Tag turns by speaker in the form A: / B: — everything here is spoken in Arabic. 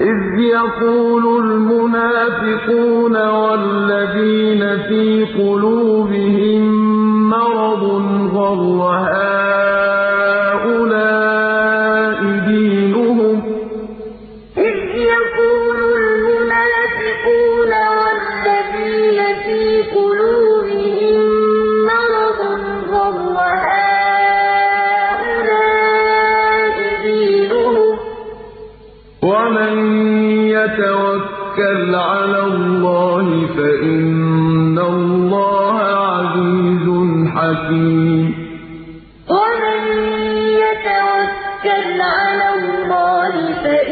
A: إِذْ يَقُولُ الْمُنَافِقُونَ وَالَّذِينَ فِي قُلُوبِهِم مَّرَضٌ غَرَّ هَٰؤُلَاءِ ومن يتوكل على الله فإن الله عزيز حكيم ومن يتوكل على الله فإن